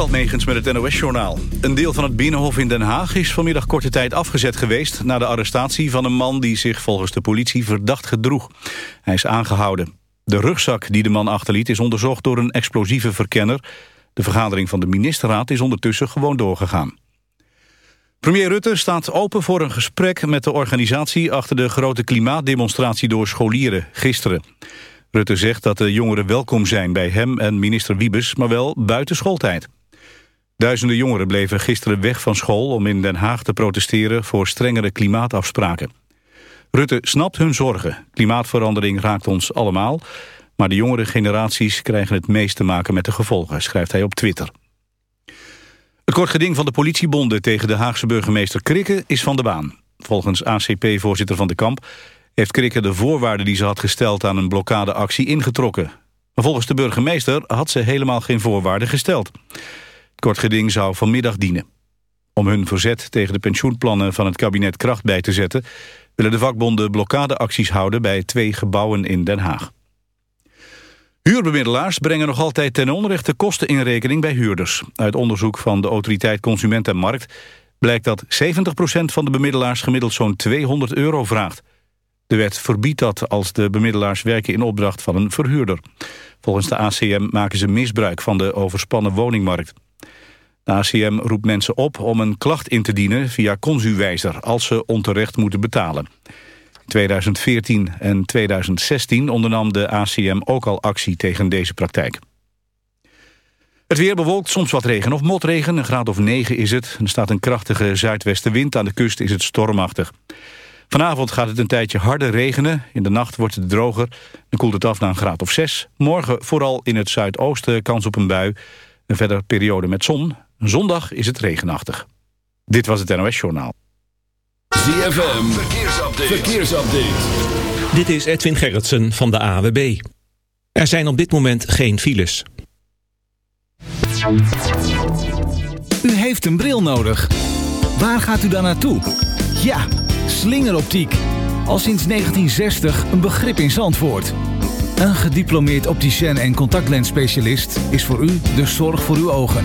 Almegens met het NOS-journaal. Een deel van het Binnenhof in Den Haag is vanmiddag korte tijd afgezet geweest... na de arrestatie van een man die zich volgens de politie verdacht gedroeg. Hij is aangehouden. De rugzak die de man achterliet is onderzocht door een explosieve verkenner. De vergadering van de ministerraad is ondertussen gewoon doorgegaan. Premier Rutte staat open voor een gesprek met de organisatie... achter de grote klimaatdemonstratie door scholieren gisteren. Rutte zegt dat de jongeren welkom zijn bij hem en minister Wiebes... maar wel buiten schooltijd. Duizenden jongeren bleven gisteren weg van school... om in Den Haag te protesteren voor strengere klimaatafspraken. Rutte snapt hun zorgen. Klimaatverandering raakt ons allemaal... maar de jongere generaties krijgen het meest te maken met de gevolgen... schrijft hij op Twitter. Het kort geding van de politiebonden tegen de Haagse burgemeester Krikke is van de baan. Volgens ACP-voorzitter Van de Kamp heeft Krikke de voorwaarden die ze had gesteld aan een blokkadeactie ingetrokken. Maar volgens de burgemeester had ze helemaal geen voorwaarden gesteld. Kort geding zou vanmiddag dienen. Om hun verzet tegen de pensioenplannen van het kabinet kracht bij te zetten... willen de vakbonden blokkadeacties houden bij twee gebouwen in Den Haag. Huurbemiddelaars brengen nog altijd ten onrechte kosten in rekening bij huurders. Uit onderzoek van de autoriteit Consument en Markt blijkt dat 70% van de bemiddelaars gemiddeld zo'n 200 euro vraagt. De wet verbiedt dat als de bemiddelaars werken in opdracht van een verhuurder. Volgens de ACM maken ze misbruik van de overspannen woningmarkt. ACM roept mensen op om een klacht in te dienen via Consuwijzer... als ze onterecht moeten betalen. In 2014 en 2016 ondernam de ACM ook al actie tegen deze praktijk. Het weer bewolkt, soms wat regen of motregen. Een graad of 9 is het. Er staat een krachtige zuidwestenwind. Aan de kust is het stormachtig. Vanavond gaat het een tijdje harder regenen. In de nacht wordt het droger. Dan koelt het af naar een graad of 6. Morgen vooral in het zuidoosten kans op een bui. Een verder periode met zon. Zondag is het regenachtig. Dit was het NOS Journaal. ZFM, verkeersupdate. verkeersupdate. Dit is Edwin Gerritsen van de AWB. Er zijn op dit moment geen files. U heeft een bril nodig. Waar gaat u dan naartoe? Ja Slingeroptiek. Al sinds 1960 een begrip in Zandvoort. Een gediplomeerd opticien en contactlensspecialist is voor u de zorg voor uw ogen.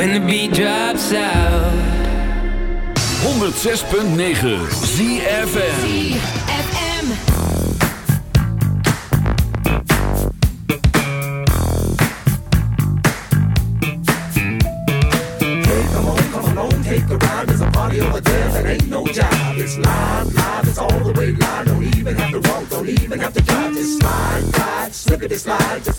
When the beat drops out 106.9 ZFM ZFM over there that ain't no job. It's live, live, it's all the way live. Don't even have to walk, don't even have to drive. Just slide, slide, slip it, slide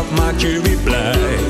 dat maakt weer blij.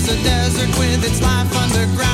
is a desert with its life underground.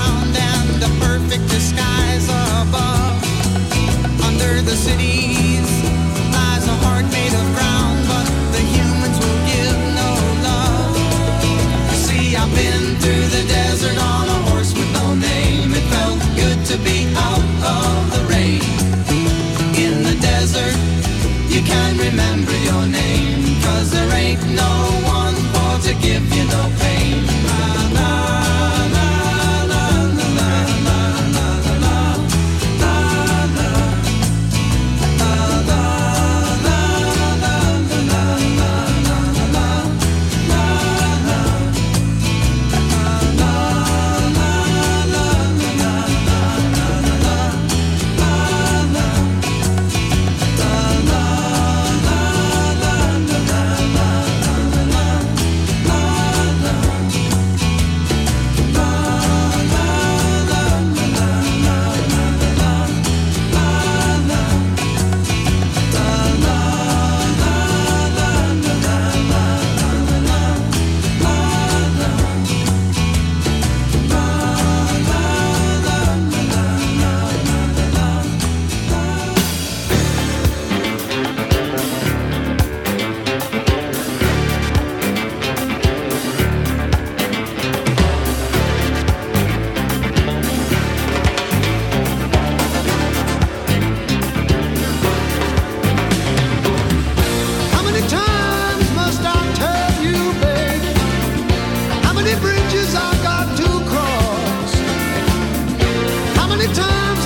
many times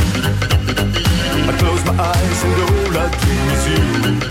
I close my eyes and all I dream is you.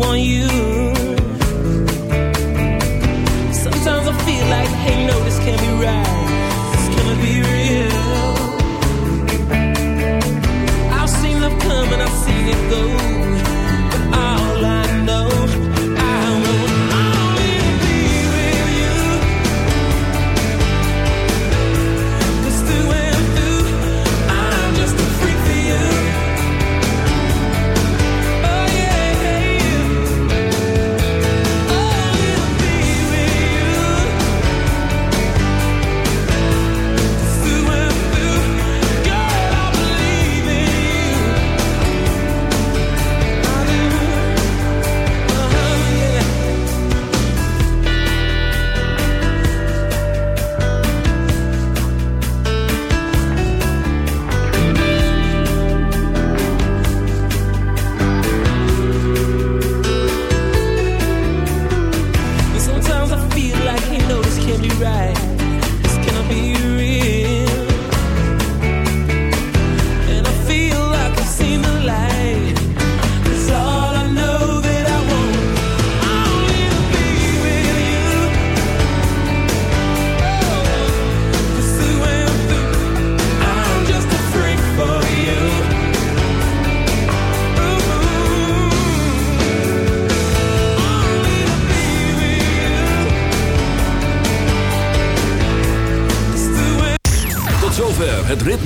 want you.